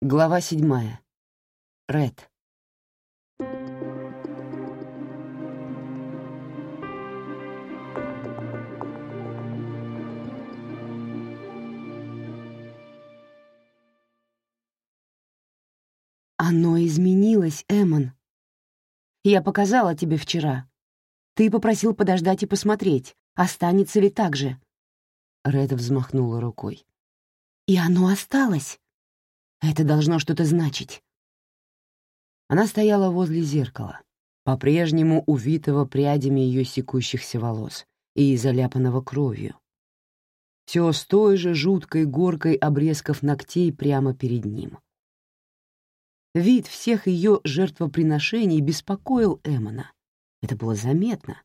Глава седьмая. Ред. Оно изменилось, Эмон. Я показала тебе вчера. Ты попросил подождать и посмотреть, останется ли так же. Ред взмахнула рукой. И оно осталось. Это должно что-то значить. Она стояла возле зеркала, по-прежнему увитого прядями ее секущихся волос и заляпанного кровью. Все с той же жуткой горкой обрезков ногтей прямо перед ним. Вид всех ее жертвоприношений беспокоил Эмона. Это было заметно,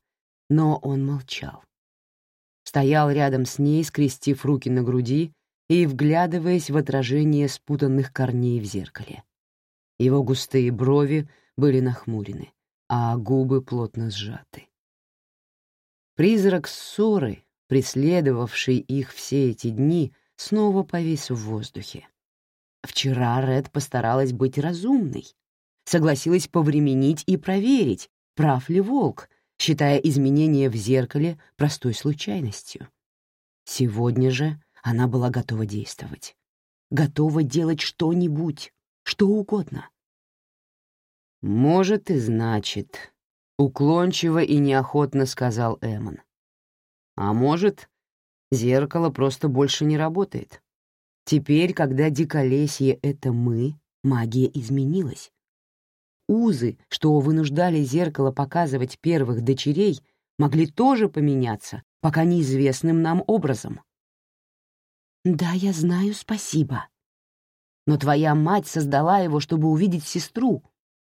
но он молчал. Стоял рядом с ней, скрестив руки на груди и вглядываясь в отражение спутанных корней в зеркале. Его густые брови были нахмурены, а губы плотно сжаты. Призрак ссоры, преследовавший их все эти дни, снова повис в воздухе. Вчера Ред постаралась быть разумной, согласилась повременить и проверить, прав ли волк, считая изменения в зеркале простой случайностью. Сегодня же она была готова действовать. Готова делать что-нибудь, что угодно. «Может, и значит», — уклончиво и неохотно сказал Эмон. «А может, зеркало просто больше не работает. Теперь, когда диколесье — это мы, магия изменилась. Узы, что вынуждали зеркало показывать первых дочерей, могли тоже поменяться, пока неизвестным нам образом. «Да, я знаю, спасибо. Но твоя мать создала его, чтобы увидеть сестру.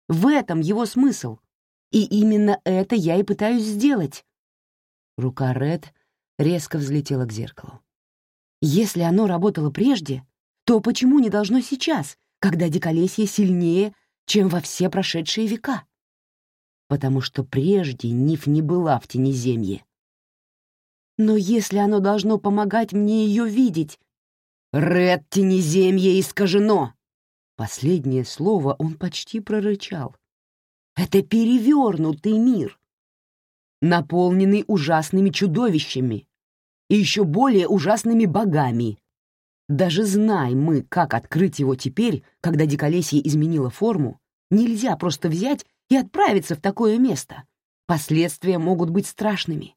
В этом его смысл. И именно это я и пытаюсь сделать». Рука Ред резко взлетела к зеркалу. «Если оно работало прежде, то почему не должно сейчас, когда диколесье сильнее, чем во все прошедшие века?» Потому что прежде Ниф не была в Тенеземье, но если оно должно помогать мне ее видеть... «Ред, тенеземье искажено!» Последнее слово он почти прорычал. «Это перевернутый мир, наполненный ужасными чудовищами и еще более ужасными богами. Даже знай мы, как открыть его теперь, когда диколесье изменило форму, нельзя просто взять и отправиться в такое место. Последствия могут быть страшными.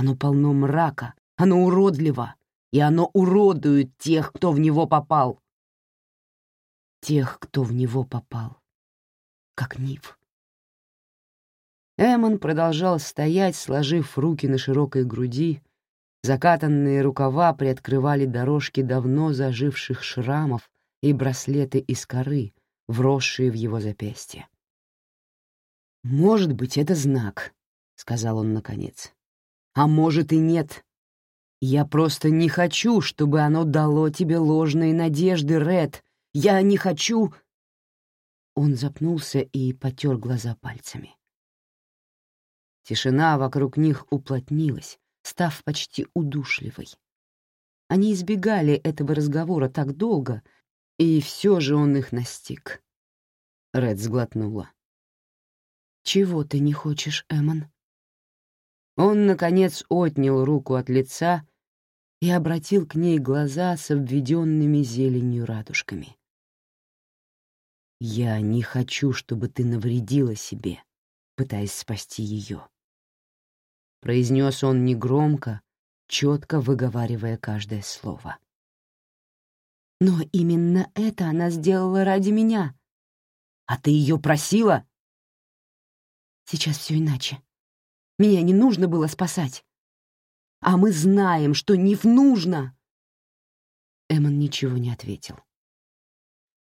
Оно полно мрака, оно уродливо, и оно уродует тех, кто в него попал. Тех, кто в него попал. Как Нив. Эмон продолжал стоять, сложив руки на широкой груди, закатанные рукава приоткрывали дорожки давно заживших шрамов и браслеты из коры, вросшие в его запястье. «Может быть, это знак», — сказал он наконец. А может и нет. Я просто не хочу, чтобы оно дало тебе ложные надежды, Ред. Я не хочу...» Он запнулся и потер глаза пальцами. Тишина вокруг них уплотнилась, став почти удушливой. Они избегали этого разговора так долго, и все же он их настиг. Ред сглотнула. «Чего ты не хочешь, Эмон?» Он, наконец, отнял руку от лица и обратил к ней глаза с обведенными зеленью радужками. «Я не хочу, чтобы ты навредила себе, пытаясь спасти ее», — произнес он негромко, четко выговаривая каждое слово. «Но именно это она сделала ради меня. А ты ее просила?» «Сейчас все иначе», меня не нужно было спасать. А мы знаем, что Ниф нужно. Эмон ничего не ответил.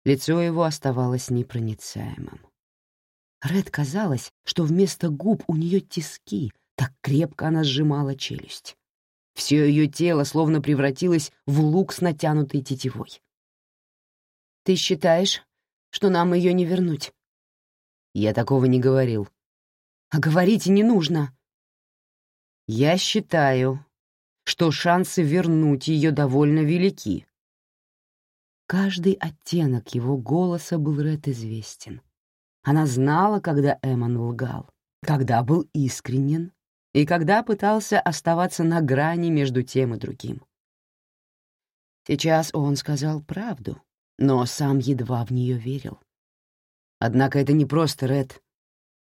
Лицо его оставалось непроницаемым. Ред казалось, что вместо губ у нее тиски, так крепко она сжимала челюсть. Все ее тело словно превратилось в лук с натянутой тетивой. «Ты считаешь, что нам ее не вернуть?» «Я такого не говорил», а говорить не нужно. Я считаю, что шансы вернуть ее довольно велики. Каждый оттенок его голоса был Ред известен. Она знала, когда Эмон лгал, когда был искренен и когда пытался оставаться на грани между тем и другим. Сейчас он сказал правду, но сам едва в нее верил. Однако это не просто Ред.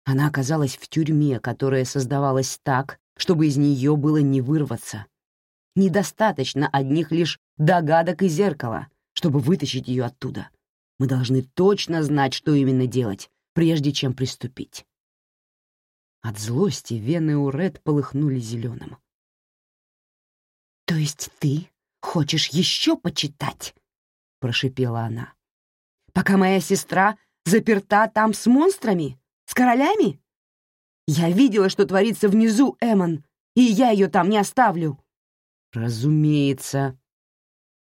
Она оказалась в тюрьме, которая создавалась так, чтобы из нее было не вырваться. Недостаточно одних лишь догадок и зеркала, чтобы вытащить ее оттуда. Мы должны точно знать, что именно делать, прежде чем приступить. От злости вены у Ред полыхнули зеленым. «То есть ты хочешь еще почитать?» — прошипела она. «Пока моя сестра заперта там с монстрами? С королями? Я видела, что творится внизу, Эмон, и я ее там не оставлю». «Разумеется.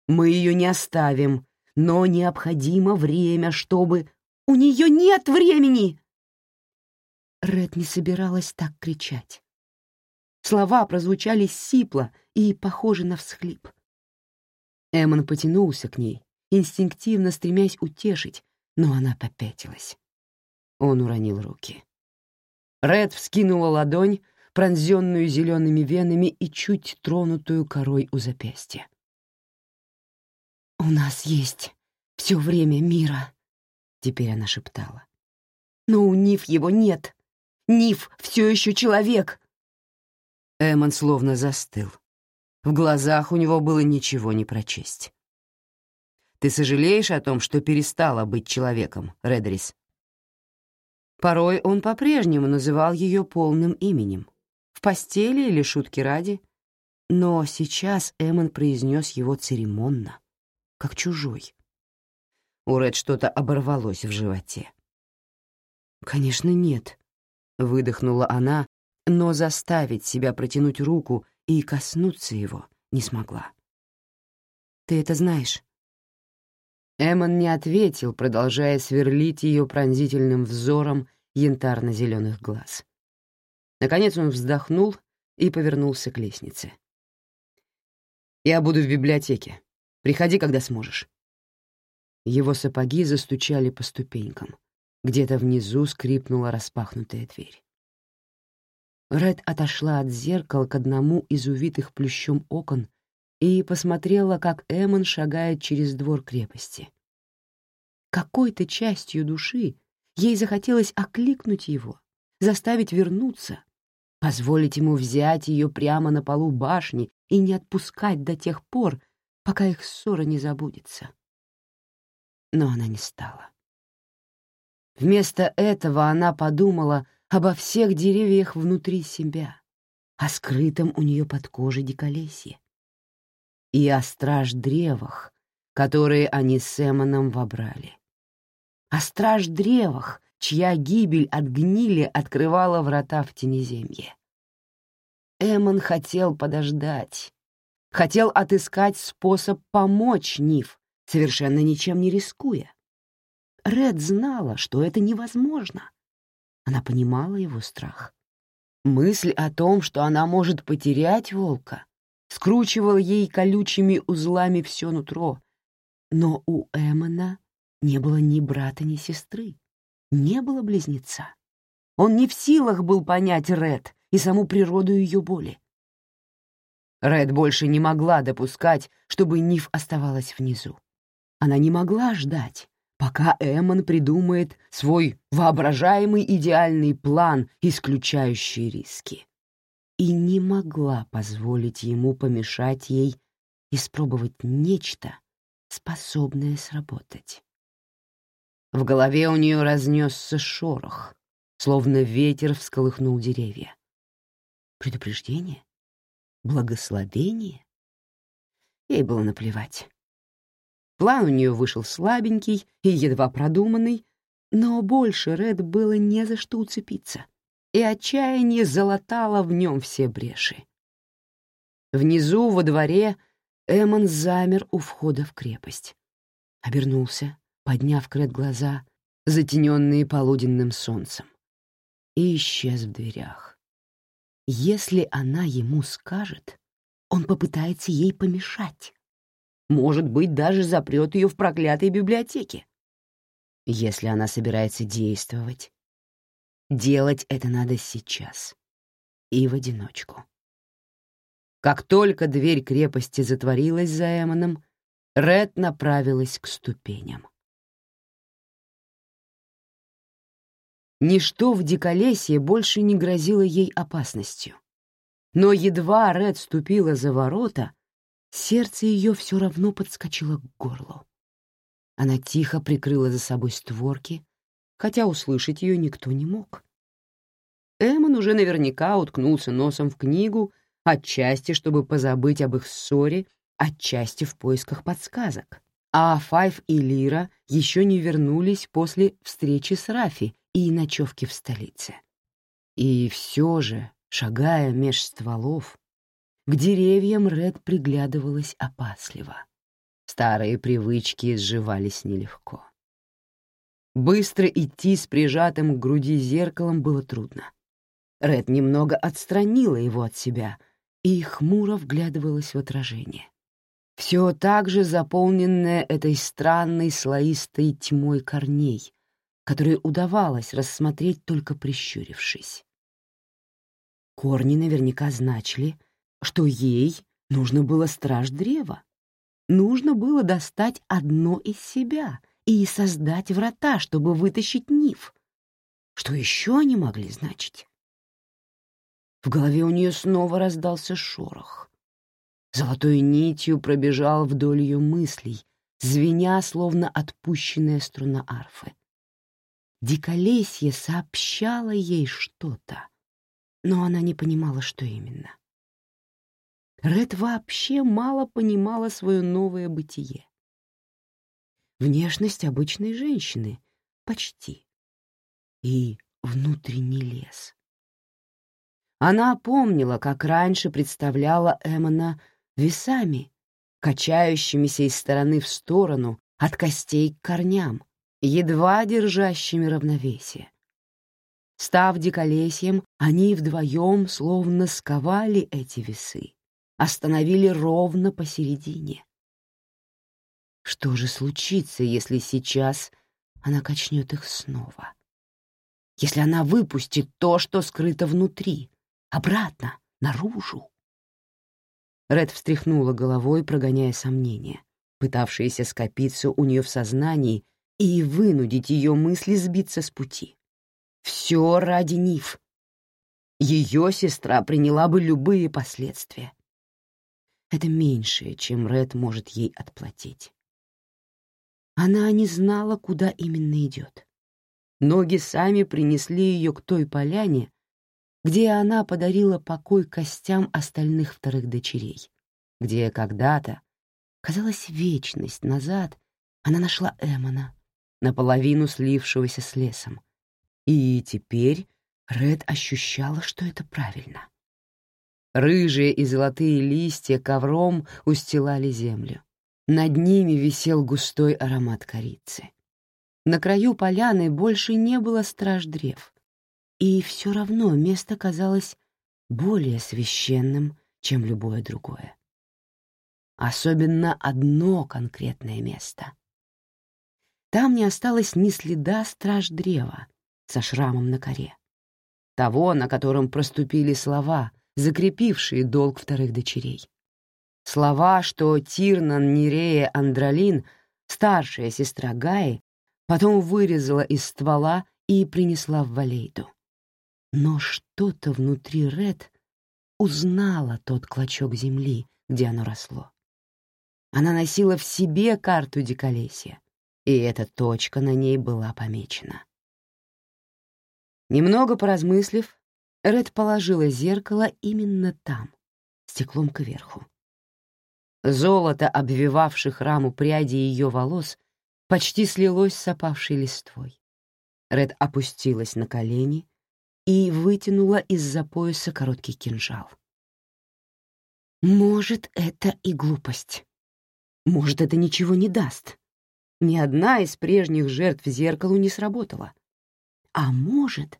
Мы ее не оставим, но необходимо время, чтобы...» «У нее нет времени!» Ред не собиралась так кричать. Слова прозвучали сипло и похожи на всхлип. Эммон потянулся к ней, инстинктивно стремясь утешить, но она попятилась. Он уронил руки. Ред вскинула ладонь, пронзенную зелеными венами и чуть тронутую корой у запястья. «У нас есть все время мира», — теперь она шептала. «Но у Ниф его нет. Ниф все еще человек». Эммон словно застыл. В глазах у него было ничего не прочесть. «Ты сожалеешь о том, что перестала быть человеком, Редрис?» Порой он по-прежнему называл ее полным именем, в постели или шутки ради, но сейчас Эммон произнес его церемонно, как чужой. У Ред что-то оборвалось в животе. «Конечно, нет», — выдохнула она, но заставить себя протянуть руку и коснуться его не смогла. «Ты это знаешь?» Эммон не ответил, продолжая сверлить ее пронзительным взором янтарно-зеленых глаз. Наконец он вздохнул и повернулся к лестнице. «Я буду в библиотеке. Приходи, когда сможешь». Его сапоги застучали по ступенькам. Где-то внизу скрипнула распахнутая дверь. Ред отошла от зеркала к одному из увитых плющом окон и посмотрела, как Эмон шагает через двор крепости. Какой-то частью души ей захотелось окликнуть его, заставить вернуться, позволить ему взять ее прямо на полу башни и не отпускать до тех пор, пока их ссора не забудется. Но она не стала. Вместо этого она подумала обо всех деревьях внутри себя, о скрытом у нее под кожей диколесье и о страж-древах, которые они с Эмоном вобрали. О страж-древах, чья гибель от гнили открывала врата в тенеземье. Эмон хотел подождать, хотел отыскать способ помочь Ниф, совершенно ничем не рискуя. Ред знала, что это невозможно. Она понимала его страх. Мысль о том, что она может потерять волка, скручивала ей колючими узлами все нутро. Но у Эммона не было ни брата, ни сестры, не было близнеца. Он не в силах был понять Ред и саму природу ее боли. Ред больше не могла допускать, чтобы Ниф оставалась внизу. Она не могла ждать, пока Эммон придумает свой воображаемый идеальный план, исключающий риски. И не могла позволить ему помешать ей испробовать нечто, способное сработать. В голове у нее разнесся шорох, словно ветер всколыхнул деревья. Предупреждение? Благословение? Ей было наплевать. План у нее вышел слабенький и едва продуманный, но больше Ред было не за что уцепиться, и отчаяние залатало в нем все бреши. Внизу, во дворе, Эмон замер у входа в крепость. Обернулся, подняв к Ред глаза, затененные полуденным солнцем, и исчез в дверях. Если она ему скажет, он попытается ей помешать. может быть, даже запрет ее в проклятой библиотеке. Если она собирается действовать, делать это надо сейчас и в одиночку. Как только дверь крепости затворилась за Эмоном, Ред направилась к ступеням. Ничто в диколесье больше не грозило ей опасностью. Но едва Ред ступила за ворота, сердце ее все равно подскочило к горлу. Она тихо прикрыла за собой створки, хотя услышать ее никто не мог. Эммон уже наверняка уткнулся носом в книгу, отчасти, чтобы позабыть об их ссоре, отчасти в поисках подсказок. А Файв и Лира еще не вернулись после встречи с Рафи и ночевки в столице. И все же, шагая меж стволов, к деревьям Ред приглядывалась опасливо. Старые привычки сживались нелегко. Быстро идти с прижатым к груди зеркалом было трудно. Ред немного отстранила его от себя и хмуро вглядывалась в отражение. Все так же заполненное этой странной слоистой тьмой корней, которые удавалось рассмотреть только прищурившись. Корни наверняка значили, что ей нужно было страж древа. Нужно было достать одно из себя и создать врата, чтобы вытащить Ниф. Что еще они могли значить? В голове у нее снова раздался шорох. Золотой нитью пробежал вдоль ее мыслей, звеня, словно отпущенная струна арфы. Диколесье сообщало ей что-то, но она не понимала, что именно. Ред вообще мало понимала свое новое бытие. Внешность обычной женщины, почти, и внутренний лес. Она помнила, как раньше представляла Эммона весами, качающимися из стороны в сторону, от костей к корням, едва держащими равновесие. Став диколесьем, они вдвоем словно сковали эти весы, остановили ровно посередине. Что же случится, если сейчас она качнет их снова? Если она выпустит то, что скрыто внутри, Обратно, наружу. Ред встряхнула головой, прогоняя сомнения, пытавшиеся скопиться у нее в сознании и вынудить ее мысли сбиться с пути. Все ради Ниф. Ее сестра приняла бы любые последствия. Это меньшее, чем Ред может ей отплатить. Она не знала, куда именно идет. Ноги сами принесли ее к той поляне, где она подарила покой костям остальных вторых дочерей, где когда-то, казалось, вечность назад, она нашла Эмона, наполовину слившегося с лесом. И теперь Ред ощущала, что это правильно. Рыжие и золотые листья ковром устилали землю. Над ними висел густой аромат корицы. На краю поляны больше не было страж древ, и все равно место казалось более священным, чем любое другое. Особенно одно конкретное место. Там не осталось ни следа страж древа со шрамом на коре. Того, на котором проступили слова, закрепившие долг вторых дочерей. Слова, что Тирнан Нерея Андралин, старшая сестра Гаи, потом вырезала из ствола и принесла в Валейду. Но что-то внутри Ред узнала тот клочок земли, где оно росло. Она носила в себе карту диколесья, и эта точка на ней была помечена. Немного поразмыслив, Ред положила зеркало именно там, стеклом кверху. Золото, обвивавших раму пряди ее волос, почти слилось с опавшей листвой. Ред опустилась на колени и вытянула из-за пояса короткий кинжал. Может, это и глупость. Может, это ничего не даст. Ни одна из прежних жертв зеркалу не сработала. А может,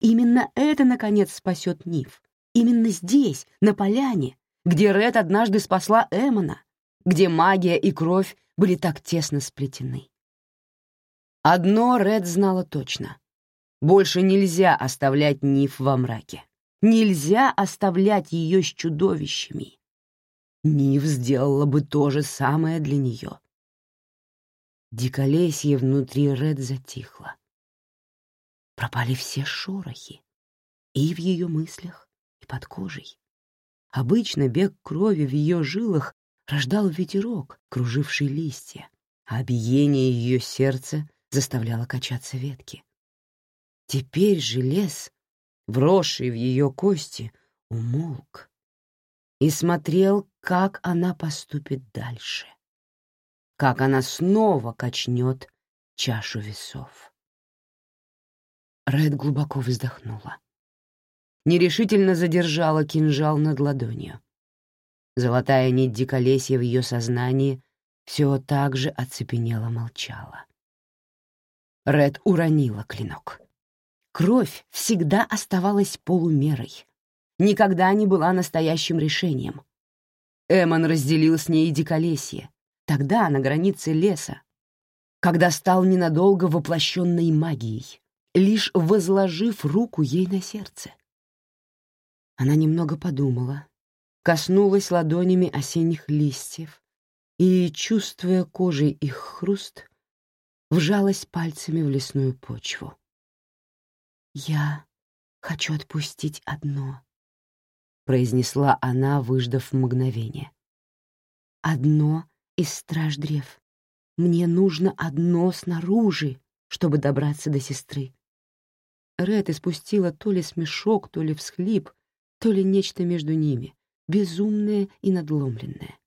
именно это, наконец, спасет Ниф. Именно здесь, на поляне, где Ред однажды спасла Эмона, где магия и кровь были так тесно сплетены. Одно Ред знала точно. Больше нельзя оставлять Ниф во мраке. Нельзя оставлять ее с чудовищами. Ниф сделала бы то же самое для нее. Диколесье внутри Ред затихло. Пропали все шорохи. И в ее мыслях, и под кожей. Обычно бег крови в ее жилах рождал ветерок, круживший листья, а биение ее сердца заставляло качаться ветки. Теперь же лес, вросший в ее кости, умолк и смотрел, как она поступит дальше, как она снова качнет чашу весов. Ред глубоко вздохнула. Нерешительно задержала кинжал над ладонью. Золотая нить диколесья в ее сознании все так же оцепенело молчала. Ред уронила клинок. Кровь всегда оставалась полумерой, никогда не была настоящим решением. Эмон разделил с ней диколесье, тогда на границе леса, когда стал ненадолго воплощенной магией, лишь возложив руку ей на сердце. Она немного подумала, коснулась ладонями осенних листьев и, чувствуя кожей их хруст, вжалась пальцами в лесную почву. «Я хочу отпустить одно», — произнесла она, выждав мгновение. «Одно из страж древ. Мне нужно одно снаружи, чтобы добраться до сестры». Ред испустила то ли смешок, то ли всхлип, то ли нечто между ними, безумное и надломленное.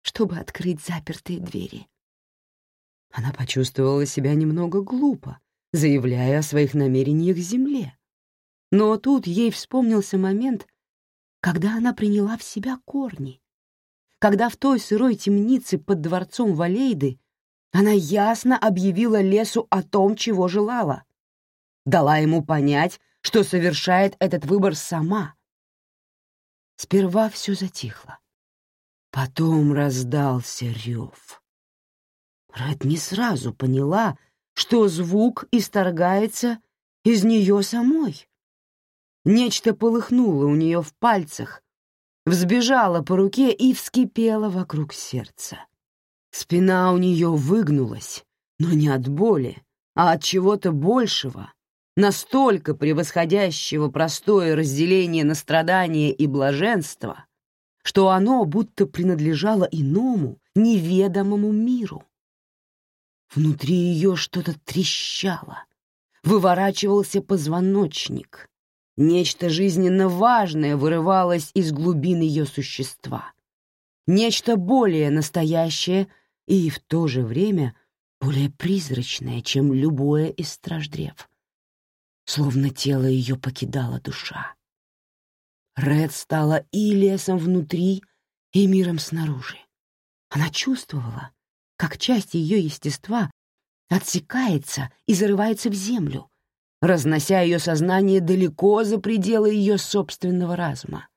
Чтобы открыть запертые двери. Она почувствовала себя немного глупо, заявляя о своих намерениях земле. Но тут ей вспомнился момент, когда она приняла в себя корни, когда в той сырой темнице под дворцом Валейды она ясно объявила лесу о том, чего желала, дала ему понять, что совершает этот выбор сама. Сперва все затихло. Потом раздался рев. Ред не сразу поняла, что звук исторгается из нее самой. Нечто полыхнуло у нее в пальцах, взбежало по руке и вскипело вокруг сердца. Спина у нее выгнулась, но не от боли, а от чего-то большего, настолько превосходящего простое разделение на страдания и блаженство, что оно будто принадлежало иному, неведомому миру. Внутри ее что-то трещало. Выворачивался позвоночник. Нечто жизненно важное вырывалось из глубин ее существа. Нечто более настоящее и в то же время более призрачное, чем любое из страждрев. Словно тело ее покидала душа. Ред стала и лесом внутри, и миром снаружи. Она чувствовала, как часть ее естества отсекается и зарывается в землю, разнося ее сознание далеко за пределы ее собственного разума,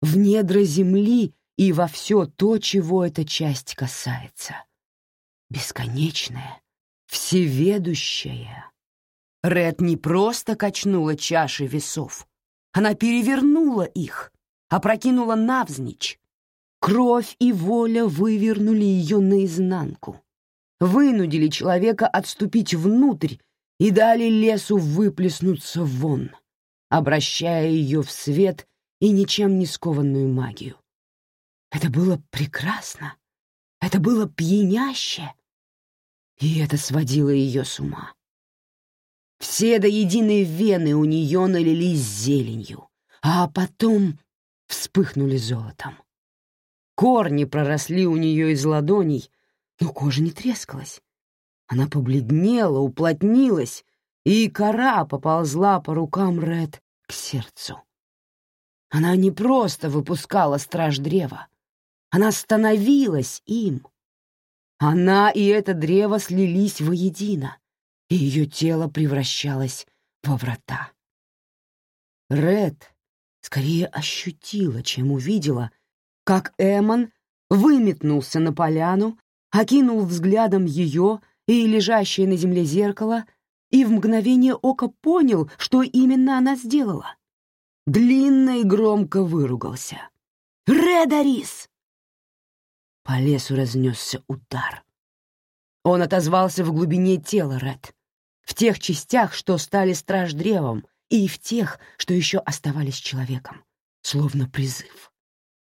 в недра земли и во все то, чего эта часть касается. Бесконечная, всеведущая. Ред не просто качнула чаши весов, она перевернула их, опрокинула навзничь, Кровь и воля вывернули ее наизнанку, вынудили человека отступить внутрь и дали лесу выплеснуться вон, обращая ее в свет и ничем не скованную магию. Это было прекрасно, это было пьяняще, и это сводило ее с ума. Все до единой вены у нее налились зеленью, а потом вспыхнули золотом. Корни проросли у нее из ладоней, но кожа не трескалась. Она побледнела, уплотнилась, и кора поползла по рукам Ред к сердцу. Она не просто выпускала страж древа, она становилась им. Она и это древо слились воедино, и ее тело превращалось во врата. Ред скорее ощутила, чем увидела, как Эмон выметнулся на поляну, окинул взглядом ее и лежащее на земле зеркало и в мгновение ока понял, что именно она сделала. Длинно и громко выругался. «Редарис!» По лесу разнесся удар. Он отозвался в глубине тела Ред, в тех частях, что стали страж-древом, и в тех, что еще оставались человеком, словно призыв.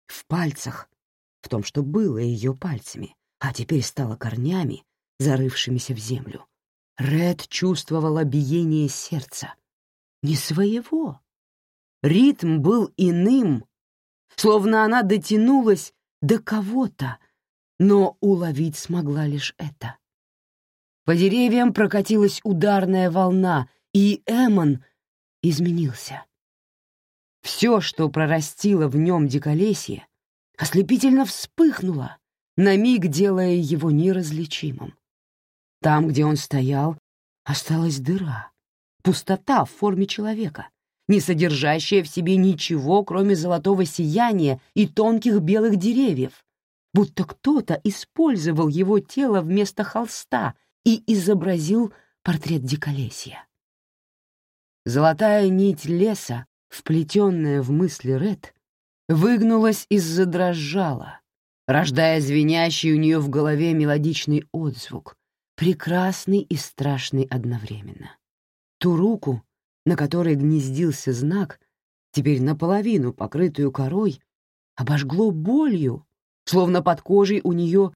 В пальцах, в том, что было ее пальцами, а теперь стало корнями, зарывшимися в землю. Ред чувствовала биение сердца. Не своего. Ритм был иным, словно она дотянулась до кого-то, но уловить смогла лишь это. По деревьям прокатилась ударная волна, и Эмон изменился. Все, что прорастило в нем диколесье, ослепительно вспыхнуло, на миг делая его неразличимым. Там, где он стоял, осталась дыра, пустота в форме человека, не содержащая в себе ничего, кроме золотого сияния и тонких белых деревьев, будто кто-то использовал его тело вместо холста и изобразил портрет диколесья. Золотая нить леса, вплетенная в мысли Ред, выгнулась и задрожала, рождая звенящий у нее в голове мелодичный отзвук, прекрасный и страшный одновременно. Ту руку, на которой гнездился знак, теперь наполовину покрытую корой, обожгло болью, словно под кожей у нее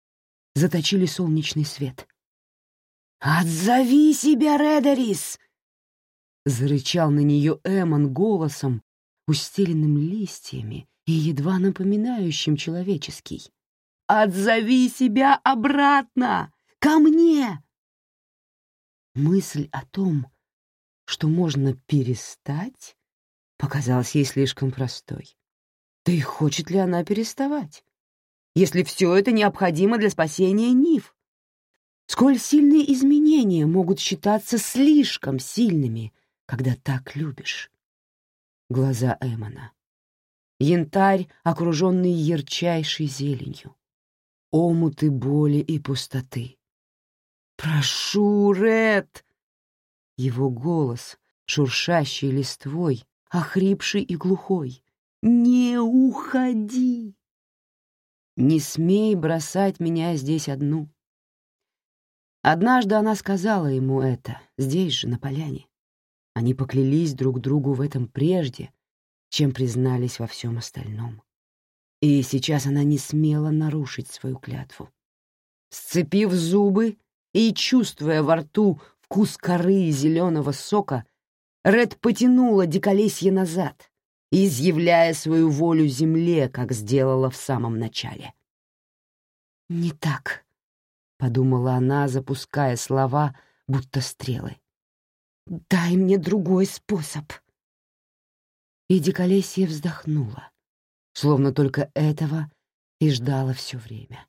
заточили солнечный свет. «Отзови себя, Редерис!» Зарычал на нее Эмон голосом, устеленным листьями и едва напоминающим человеческий. «Отзови себя обратно! Ко мне!» Мысль о том, что можно перестать, показалась ей слишком простой. Да и хочет ли она переставать? Если все это необходимо для спасения Нив? Сколь сильные изменения могут считаться слишком сильными, когда так любишь? Глаза Эмона. Янтарь, окруженный ярчайшей зеленью. Омуты боли и пустоты. «Прошу, Ред!» Его голос, шуршащий листвой, охрипший и глухой. «Не уходи!» «Не смей бросать меня здесь одну!» Однажды она сказала ему это, здесь же, на поляне. Они поклялись друг другу в этом прежде, чем признались во всем остальном. И сейчас она не смела нарушить свою клятву. Сцепив зубы и чувствуя во рту вкус коры и зеленого сока, Ред потянула диколесье назад, изъявляя свою волю земле, как сделала в самом начале. «Не так», — подумала она, запуская слова, будто стрелы. «Дай мне другой способ». И диколесье вздохнула, словно только этого и ждала все время.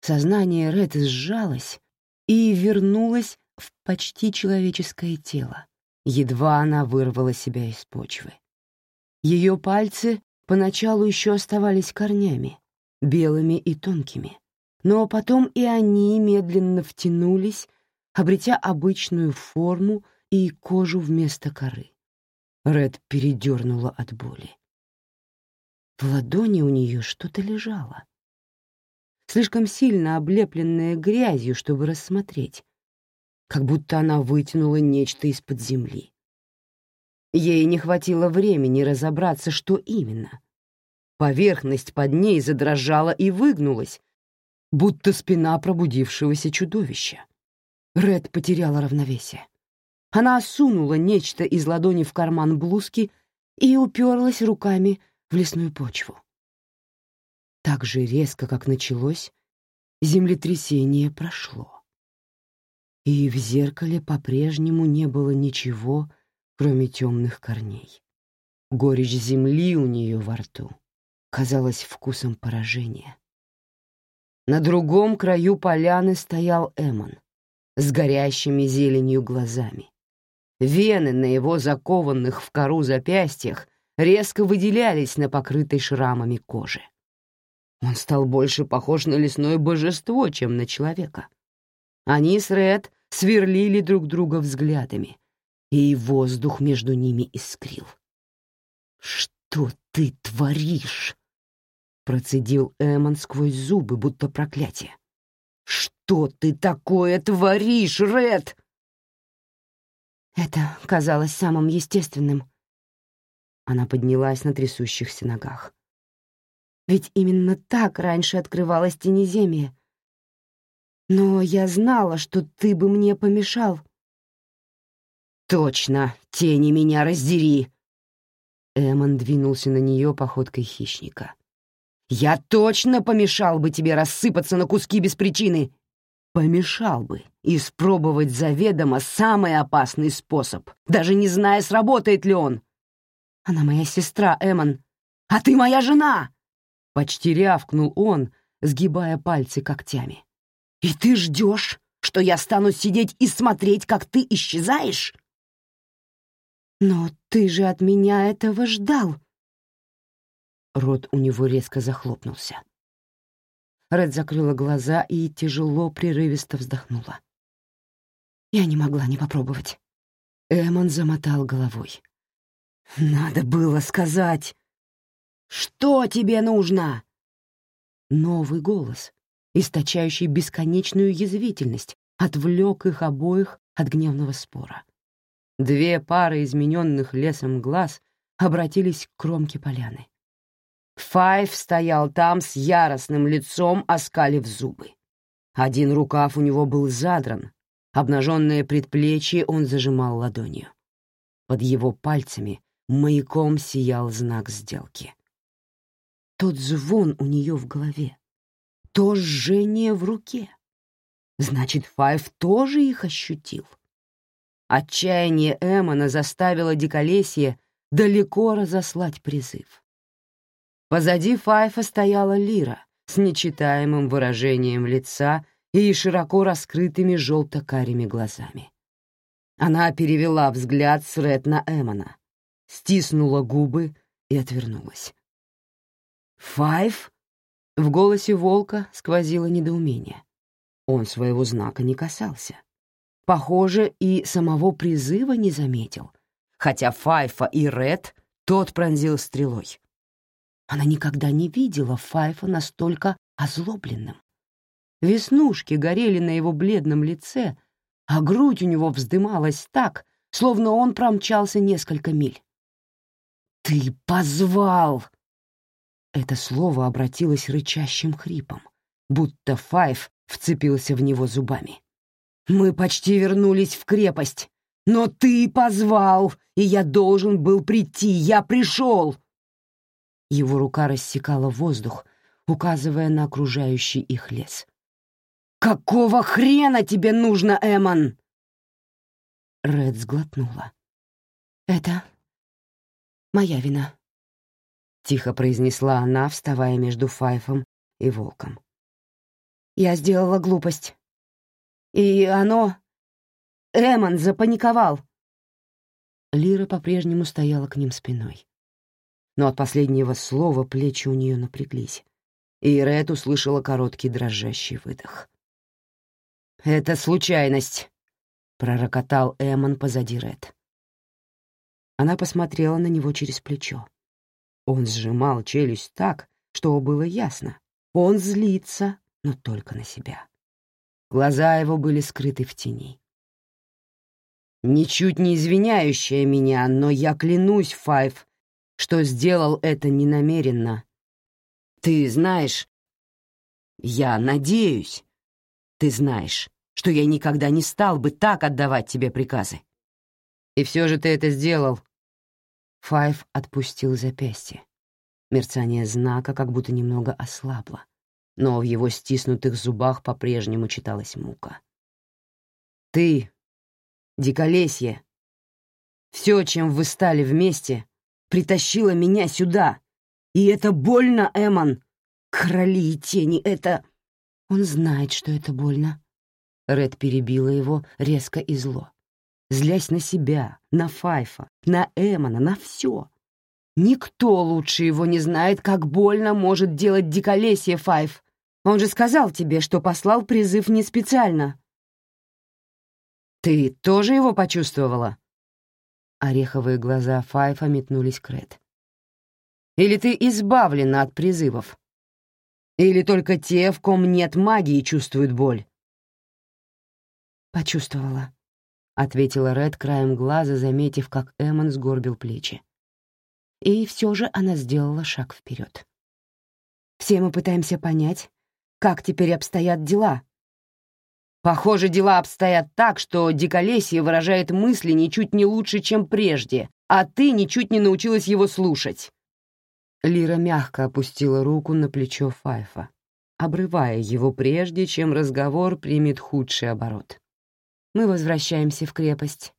Сознание Ред сжалось и вернулось в почти человеческое тело, едва она вырвала себя из почвы. Ее пальцы поначалу еще оставались корнями, белыми и тонкими, но потом и они медленно втянулись, обретя обычную форму и кожу вместо коры. Ред передернула от боли. В ладони у нее что-то лежало. Слишком сильно облепленное грязью, чтобы рассмотреть, как будто она вытянула нечто из-под земли. Ей не хватило времени разобраться, что именно. Поверхность под ней задрожала и выгнулась, будто спина пробудившегося чудовища. Ред потеряла равновесие. Она осунула нечто из ладони в карман блузки и уперлась руками в лесную почву. Так же резко, как началось, землетрясение прошло. И в зеркале по-прежнему не было ничего, кроме темных корней. Горечь земли у нее во рту казалась вкусом поражения. На другом краю поляны стоял Эмон с горящими зеленью глазами. Вены на его закованных в кору запястьях резко выделялись на покрытой шрамами коже. Он стал больше похож на лесное божество, чем на человека. Они с Ред сверлили друг друга взглядами, и воздух между ними искрил. «Что ты творишь?» — процедил Эмон сквозь зубы, будто проклятие. «Что ты такое творишь, Ред?» Это казалось самым естественным. Она поднялась на трясущихся ногах. Ведь именно так раньше открывалось тенеземье. Но я знала, что ты бы мне помешал. «Точно, тени меня раздери!» Эмон двинулся на нее походкой хищника. «Я точно помешал бы тебе рассыпаться на куски без причины! Помешал бы испробовать заведомо самый опасный способ, даже не зная, сработает ли он!» «Она моя сестра, Эмон!» «А ты моя жена!» Почти рявкнул он, сгибая пальцы когтями. «И ты ждешь, что я стану сидеть и смотреть, как ты исчезаешь?» «Но ты же от меня этого ждал!» Рот у него резко захлопнулся. Ред закрыла глаза и тяжело, прерывисто вздохнула. Я не могла не попробовать. Эмон замотал головой. «Надо было сказать!» Что тебе нужно?» Новый голос, источающий бесконечную язвительность, отвлек их обоих от гневного спора. Две пары измененных лесом глаз обратились к кромке поляны. Файв стоял там с яростным лицом, оскалив зубы. Один рукав у него был задран, обнаженное предплечье он зажимал ладонью. Под его пальцами маяком сиял знак сделки тот звон у нее в голове, то жжение в руке. Значит, Файв тоже их ощутил. Отчаяние Эммона заставило Диколесье далеко разослать призыв. Позади Файфа стояла Лира с нечитаемым выражением лица и широко раскрытыми желто-карими глазами. Она перевела взгляд с Ред на Эммона, стиснула губы и отвернулась. «Файв?» В голосе волка сквозило недоумение. Он своего знака не касался. Похоже, и самого призыва не заметил, хотя Файфа и Ред тот пронзил стрелой. Она никогда не видела Файфа настолько озлобленным. Веснушки горели на его бледном лице, а грудь у него вздымалась так, словно он промчался несколько миль. «Ты позвал!» Это слово обратилось рычащим хрипом, будто Файв вцепился в него зубами. «Мы почти вернулись в крепость, но ты позвал, и я должен был прийти, я пришел!» Его рука рассекала воздух, указывая на окружающий их лес. «Какого хрена тебе нужно, Эмон?» Ред сглотнула. «Это моя вина», — тихо произнесла она, вставая между Файфом и Волком. «Я сделала глупость. И оно... Эмон запаниковал». Лира по-прежнему стояла к ним спиной. Но от последнего слова плечи у нее напряглись, и Ред услышала короткий дрожащий выдох. «Это случайность», — пророкотал Эмон позади Ред. Она посмотрела на него через плечо. Он сжимал челюсть так, что было ясно. Он злится, но только на себя. Глаза его были скрыты в тени. Ничуть не извиняющая меня, но я клянусь, Файв, что сделал это ненамеренно. Ты знаешь, я надеюсь, ты знаешь, что я никогда не стал бы так отдавать тебе приказы. И все же ты это сделал, Файв отпустил запястье. Мерцание знака как будто немного ослабло, но в его стиснутых зубах по-прежнему читалась мука. «Ты, диколесье, все, чем вы стали вместе, притащило меня сюда, и это больно, Эмон. Короли и тени — это...» «Он знает, что это больно». Ред перебила его резко и зло злясь на себя, на Файфа, на Эмона, на все. Никто лучше его не знает, как больно может делать диколесье, Файв. Он же сказал тебе, что послал призыв не специально. Ты тоже его почувствовала? Ореховые глаза Файфа метнулись к Ред. Или ты избавлена от призывов? Или только те, в ком нет магии, чувствуют боль? Почувствовала, — ответила Ред краем глаза, заметив, как Эммон сгорбил плечи. И все же она сделала шаг вперед. «Все мы пытаемся понять, как теперь обстоят дела». «Похоже, дела обстоят так, что диколесье выражает мысли ничуть не лучше, чем прежде, а ты ничуть не научилась его слушать». Лира мягко опустила руку на плечо Файфа, обрывая его прежде, чем разговор примет худший оборот. Мы возвращаемся в крепость.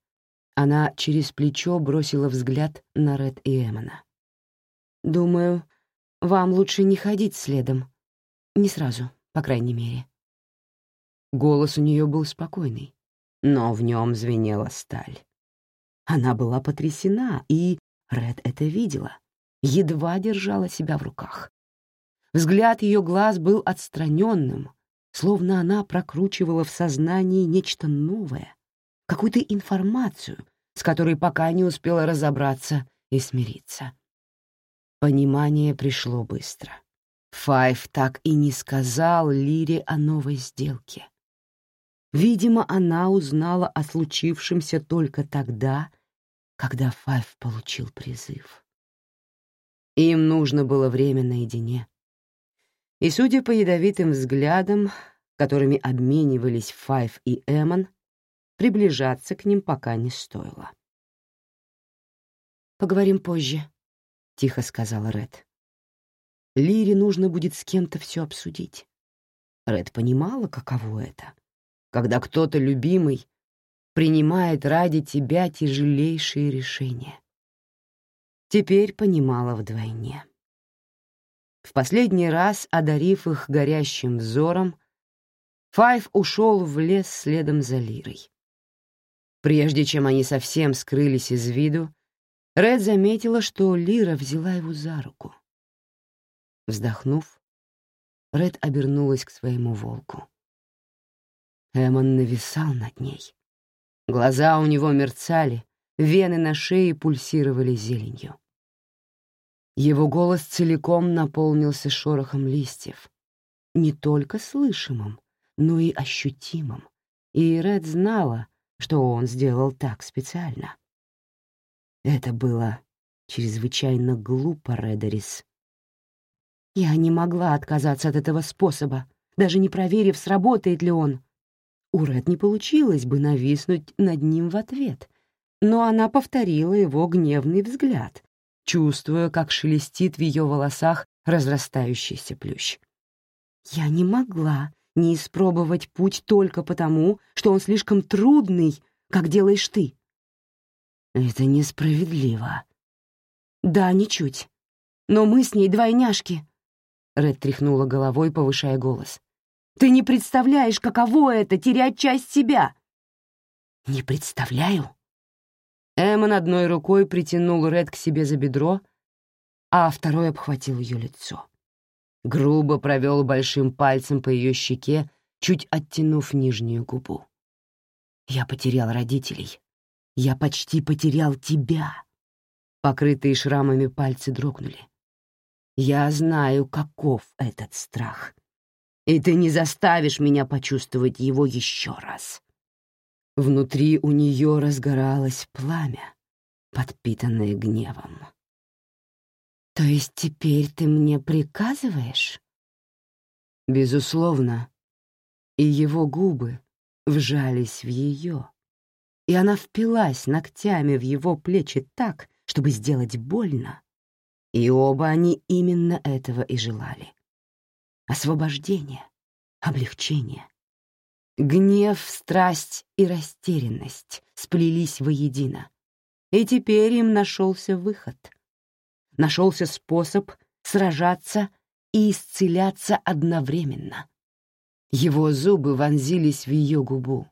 Она через плечо бросила взгляд на Ред и Эмона. «Думаю, вам лучше не ходить следом. Не сразу, по крайней мере». Голос у нее был спокойный, но в нем звенела сталь. Она была потрясена, и Ред это видела, едва держала себя в руках. Взгляд ее глаз был отстраненным, словно она прокручивала в сознании нечто новое, какую-то информацию, с которой пока не успела разобраться и смириться. Понимание пришло быстро. Файв так и не сказал Лире о новой сделке. Видимо, она узнала о случившемся только тогда, когда Файв получил призыв. Им нужно было время наедине. И, судя по ядовитым взглядам, которыми обменивались Файв и Эмон, приближаться к ним пока не стоило. «Поговорим позже», — тихо сказала Ред. Лире нужно будет с кем-то все обсудить. Ред понимала, каково это, когда кто-то любимый принимает ради тебя тяжелейшие решения. Теперь понимала вдвойне. В последний раз, одарив их горящим взором, Файв ушел в лес следом за Лирой. Прежде чем они совсем скрылись из виду, Ред заметила, что Лира взяла его за руку. Вздохнув, Ред обернулась к своему волку. Эмон нависал над ней. Глаза у него мерцали, вены на шее пульсировали зеленью. Его голос целиком наполнился шорохом листьев, не только слышимым, но и ощутимым, и Ред знала, что он сделал так специально. Это было чрезвычайно глупо, Редерис. Я не могла отказаться от этого способа, даже не проверив, сработает ли он. У Ред не получилось бы нависнуть над ним в ответ, но она повторила его гневный взгляд, чувствуя, как шелестит в ее волосах разрастающийся плющ. Я не могла не испробовать путь только потому, что он слишком трудный, как делаешь ты. Это несправедливо. Да, ничуть. Но мы с ней двойняшки. Ред тряхнула головой, повышая голос. Ты не представляешь, каково это — терять часть себя. Не представляю. Эммон одной рукой притянул Ред к себе за бедро, а второй обхватил ее лицо. Грубо провел большим пальцем по ее щеке, чуть оттянув нижнюю губу. «Я потерял родителей. Я почти потерял тебя». Покрытые шрамами пальцы дрогнули. «Я знаю, каков этот страх. И ты не заставишь меня почувствовать его еще раз». Внутри у нее разгоралось пламя, подпитанное гневом. «То есть теперь ты мне приказываешь?» Безусловно. И его губы вжались в ее, и она впилась ногтями в его плечи так, чтобы сделать больно. И оба они именно этого и желали. Освобождение, облегчение. Гнев, страсть и растерянность сплелись воедино, и теперь им нашелся выход. Нашелся способ сражаться и исцеляться одновременно. Его зубы вонзились в ее губу,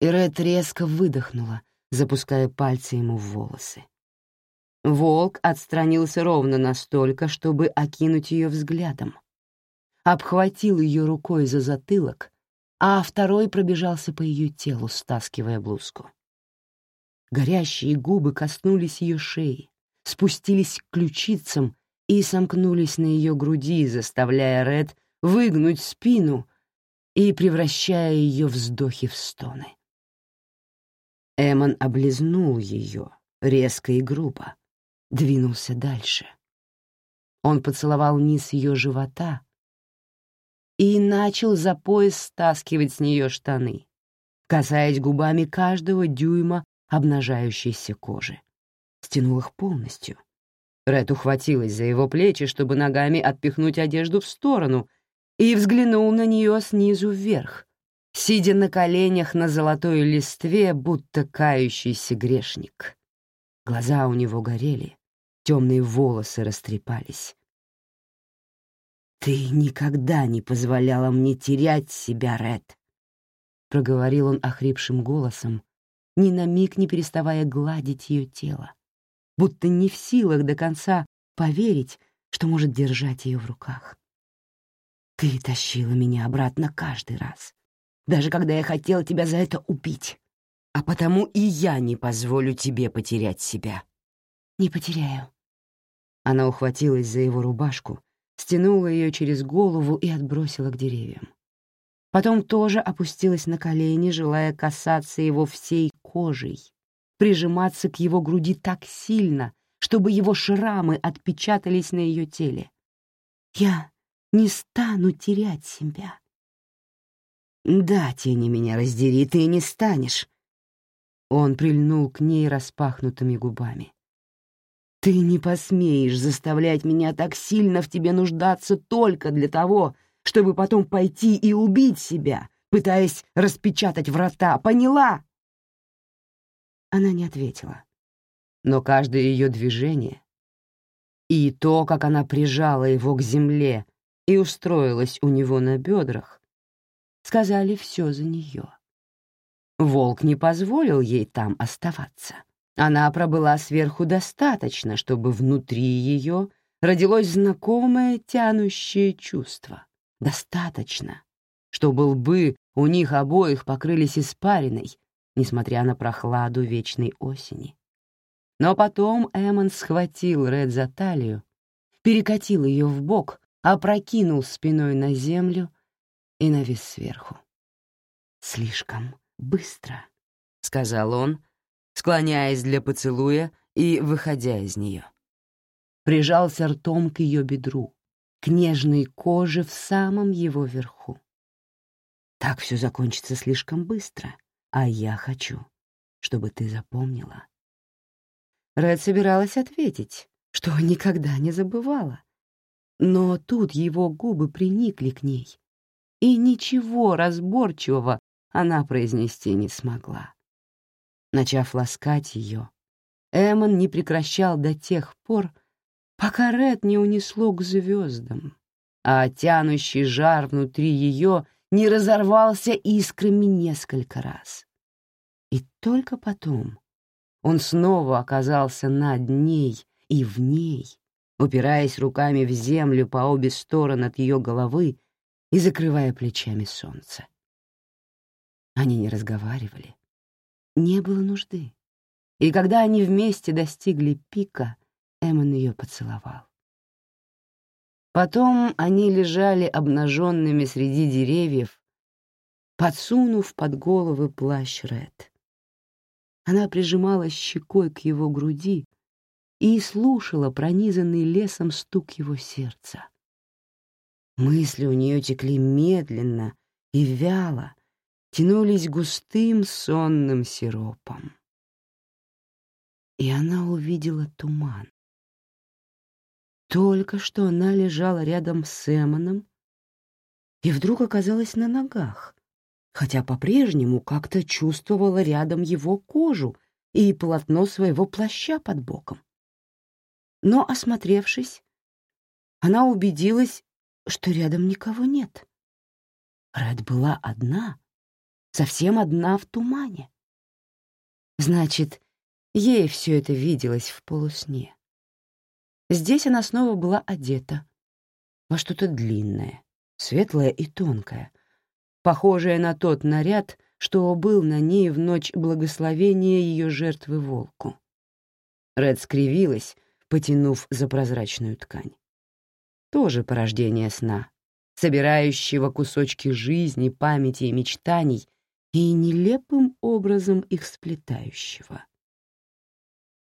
и Ред резко выдохнула, запуская пальцы ему в волосы. Волк отстранился ровно настолько, чтобы окинуть ее взглядом. Обхватил ее рукой за затылок, а второй пробежался по ее телу, стаскивая блузку. Горящие губы коснулись ее шеи, спустились к ключицам и сомкнулись на ее груди, заставляя Ред выгнуть спину и превращая ее вздохи в стоны. Эмон облизнул ее резко и грубо, двинулся дальше. Он поцеловал низ ее живота и начал за пояс стаскивать с нее штаны, касаясь губами каждого дюйма обнажающейся кожи. Стянул их полностью. Ред ухватилась за его плечи, чтобы ногами отпихнуть одежду в сторону, и взглянул на нее снизу вверх, сидя на коленях на золотой листве, будто кающийся грешник. Глаза у него горели, темные волосы растрепались. «Ты никогда не позволяла мне терять себя, Ред», — проговорил он охрипшим голосом, ни на миг не переставая гладить ее тело, будто не в силах до конца поверить, что может держать ее в руках. «Ты тащила меня обратно каждый раз, даже когда я хотела тебя за это убить, а потому и я не позволю тебе потерять себя». «Не потеряю», она ухватилась за его рубашку, стянула ее через голову и отбросила к деревьям. Потом тоже опустилась на колени, желая касаться его всей кожей, прижиматься к его груди так сильно, чтобы его шрамы отпечатались на ее теле. «Я не стану терять себя». «Да, тени меня раздери, ты не станешь». Он прильнул к ней распахнутыми губами. Ты не посмеешь заставлять меня так сильно в тебе нуждаться только для того, чтобы потом пойти и убить себя, пытаясь распечатать врата, поняла?» Она не ответила. Но каждое ее движение и то, как она прижала его к земле и устроилась у него на бедрах, сказали все за нее. Волк не позволил ей там оставаться. Она пробыла сверху достаточно, чтобы внутри ее родилось знакомое тянущее чувство. Достаточно, чтобы лбы у них обоих покрылись испариной, несмотря на прохладу вечной осени. Но потом Эммон схватил Ред за талию, перекатил ее в бок, опрокинул спиной на землю и навис сверху. «Слишком быстро», — сказал он, склоняясь для поцелуя и выходя из нее. Прижался ртом к ее бедру, к нежной коже в самом его верху. Так все закончится слишком быстро, а я хочу, чтобы ты запомнила. Ред собиралась ответить, что никогда не забывала. Но тут его губы приникли к ней, и ничего разборчивого она произнести не смогла. Начав ласкать ее, Эмон не прекращал до тех пор, пока Ред не унесло к звездам, а тянущий жар внутри ее не разорвался искрами несколько раз. И только потом он снова оказался над ней и в ней, упираясь руками в землю по обе стороны от ее головы и закрывая плечами солнце. Они не разговаривали, не было нужды. И когда они вместе достигли пика, Эммон ее поцеловал. Потом они лежали обнаженными среди деревьев, подсунув под головы плащ Ред. Она прижималась щекой к его груди и слушала пронизанный лесом стук его сердца. Мысли у нее текли медленно и вяло, тянулись густым сонным сиропом. И она увидела туман. Только что она лежала рядом с Эмоном и вдруг оказалась на ногах, хотя по-прежнему как-то чувствовала рядом его кожу и полотно своего плаща под боком. Но, осмотревшись, она убедилась, что рядом никого нет. Ред была одна, совсем одна в тумане. Значит, ей все это виделось в полусне. Здесь она снова была одета во что-то длинное, светлое и тонкое, похожее на тот наряд, что был на ней в ночь благословения ее жертвы волку. Ред скривилась, потянув за прозрачную ткань. Тоже порождение сна, собирающего кусочки жизни, памяти и мечтаний и нелепым образом их сплетающего.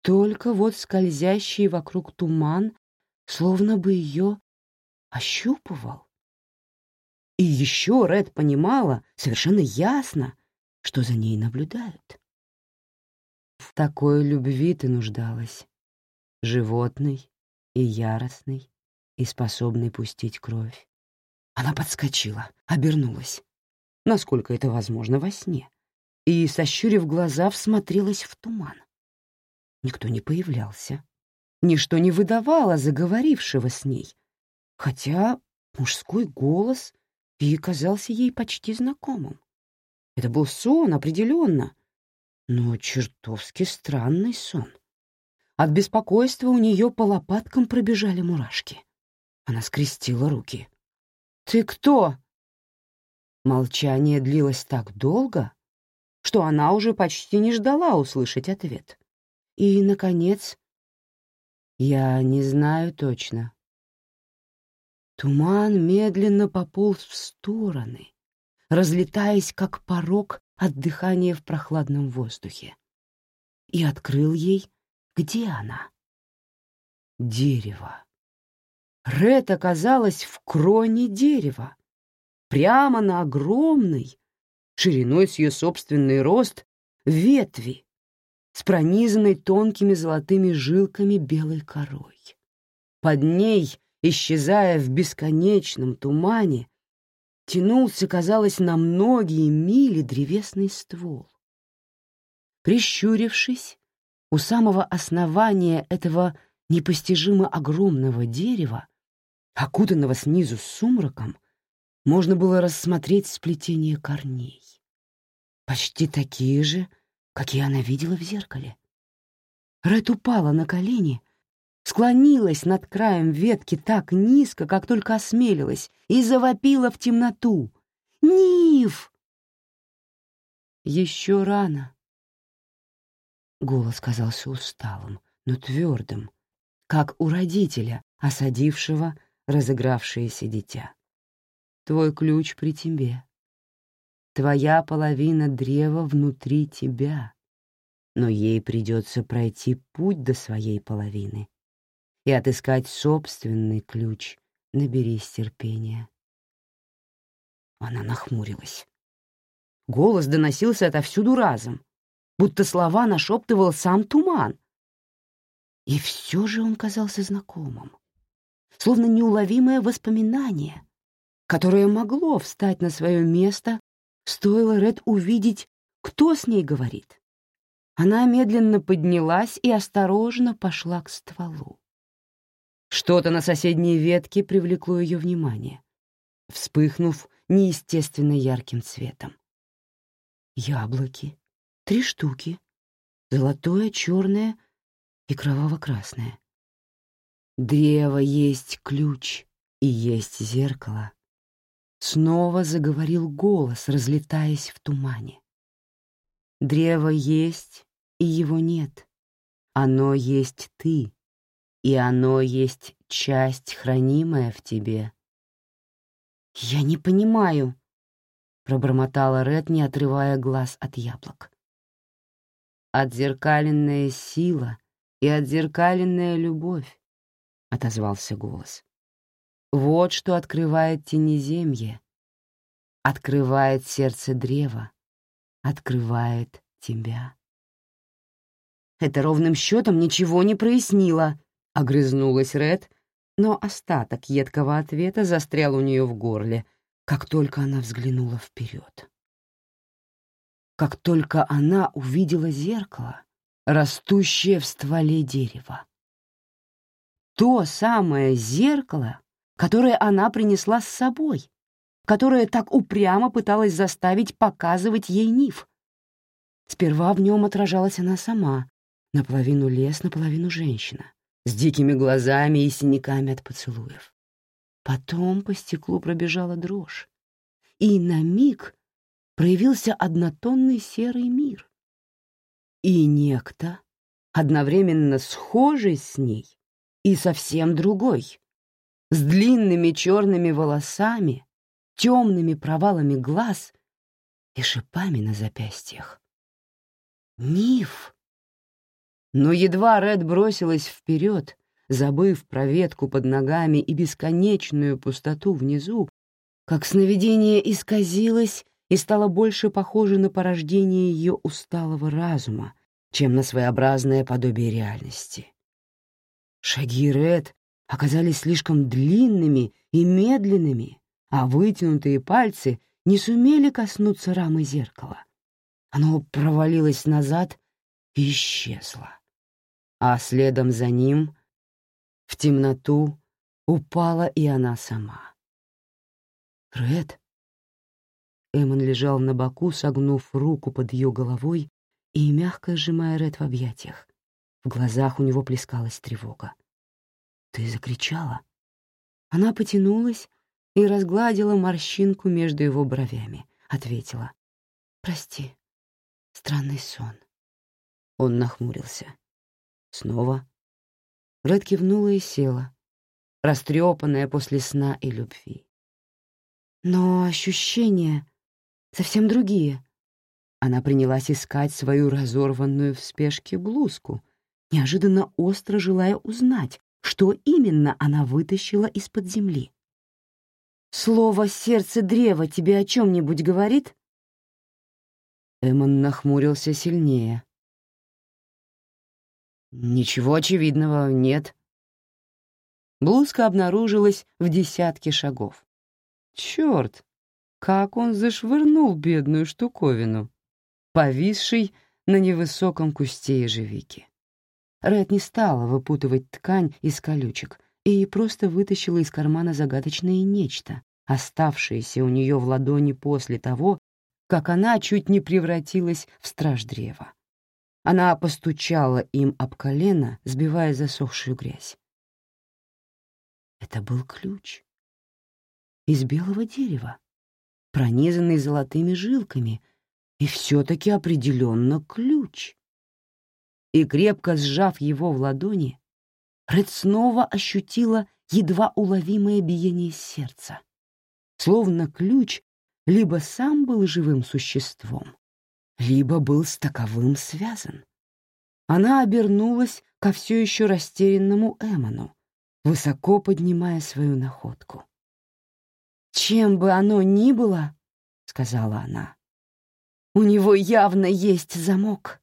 Только вот скользящий вокруг туман словно бы ее ощупывал. И еще Ред понимала совершенно ясно, что за ней наблюдают. В такой любви ты нуждалась, животной и яростной, и способной пустить кровь. Она подскочила, обернулась, насколько это возможно во сне, и, сощурив глаза, всмотрелась в туман. Никто не появлялся. Ничто не выдавало заговорившего с ней, хотя мужской голос и казался ей почти знакомым. Это был сон, определенно, но чертовски странный сон. От беспокойства у нее по лопаткам пробежали мурашки. Она скрестила руки. «Ты кто?» Молчание длилось так долго, что она уже почти не ждала услышать ответ. И, наконец, «Я не знаю точно», Туман медленно пополз в стороны, разлетаясь, как порог от дыхания в прохладном воздухе. И открыл ей, где она. Дерево. Ред оказалась в кроне дерева, прямо на огромной, шириной с ее собственный рост, ветви, с пронизанной тонкими золотыми жилками белой корой. Под ней исчезая в бесконечном тумане, тянулся, казалось, на многие мили древесный ствол. Прищурившись, у самого основания этого непостижимо огромного дерева, окутанного снизу сумраком, можно было рассмотреть сплетение корней. Почти такие же, какие она видела в зеркале. Рэд упала на колени — склонилась над краем ветки так низко, как только осмелилась, и завопила в темноту. «Нив!» «Еще рано!» Голос казался усталым, но твердым, как у родителя, осадившего разыгравшееся дитя. «Твой ключ при тебе. Твоя половина древа внутри тебя, но ей придется пройти путь до своей половины» и отыскать собственный ключ. Наберись терпения. Она нахмурилась. Голос доносился отовсюду разом, будто слова нашептывал сам туман. И все же он казался знакомым, словно неуловимое воспоминание, которое могло встать на свое место, стоило Ред увидеть, кто с ней говорит. Она медленно поднялась и осторожно пошла к стволу. Что-то на соседней ветке привлекло ее внимание, вспыхнув неестественно ярким цветом. Яблоки. Три штуки. Золотое, черное и кроваво-красное. Древо есть ключ и есть зеркало. Снова заговорил голос, разлетаясь в тумане. Древо есть, и его нет. Оно есть ты, и оно есть часть, хранимая в тебе. «Я не понимаю», — пробормотала Ред, не отрывая глаз от яблок. «Отзеркаленная сила и отзеркаленная любовь», — отозвался голос. «Вот что открывает тенеземье, открывает сердце древа, открывает тебя». Это ровным счетом ничего не прояснило, — огрызнулась Ред, но остаток едкого ответа застрял у нее в горле, как только она взглянула вперед. Как только она увидела зеркало, растущее в стволе дерева. То самое зеркало, которое она принесла с собой, которое так упрямо пыталась заставить показывать ей Ниф. Сперва в нем отражалась она сама, наполовину лес, наполовину женщина с дикими глазами и синяками от поцелуев. Потом по стеклу пробежала дрожь, и на миг проявился однотонный серый мир. И некто, одновременно схожий с ней и совсем другой, с длинными черными волосами, темными провалами глаз и шипами на запястьях. Ниф! Но едва Ред бросилась вперед, забыв про ветку под ногами и бесконечную пустоту внизу, как сновидение исказилось и стало больше похоже на порождение ее усталого разума, чем на своеобразное подобие реальности. Шаги Ред оказались слишком длинными и медленными, а вытянутые пальцы не сумели коснуться рамы зеркала. Оно провалилось назад и исчезло а следом за ним в темноту упала и она сама. «Ред?» Эмон лежал на боку, согнув руку под ее головой и мягко сжимая Ред в объятиях. В глазах у него плескалась тревога. «Ты закричала?» Она потянулась и разгладила морщинку между его бровями. Ответила. «Прости, странный сон». Он нахмурился. Снова. Ред кивнула и села, растрепанная после сна и любви. Но ощущения совсем другие. Она принялась искать свою разорванную в спешке блузку, неожиданно остро желая узнать, что именно она вытащила из-под земли. «Слово «сердце древа» тебе о чем-нибудь говорит?» Эммон нахмурился сильнее. Ничего очевидного нет. Блузка обнаружилась в десятке шагов. Черт, как он зашвырнул бедную штуковину, повисший на невысоком кусте ежевики. Рэд не стала выпутывать ткань из колючек и просто вытащила из кармана загадочное нечто, оставшееся у нее в ладони после того, как она чуть не превратилась в страж древа. Она постучала им об колено, сбивая засохшую грязь. Это был ключ. Из белого дерева, пронизанный золотыми жилками, и все-таки определенно ключ. И крепко сжав его в ладони, Ред снова ощутила едва уловимое биение сердца, словно ключ либо сам был живым существом, либо был с таковым связан. Она обернулась ко все еще растерянному Эмону, высоко поднимая свою находку. «Чем бы оно ни было, — сказала она, — у него явно есть замок».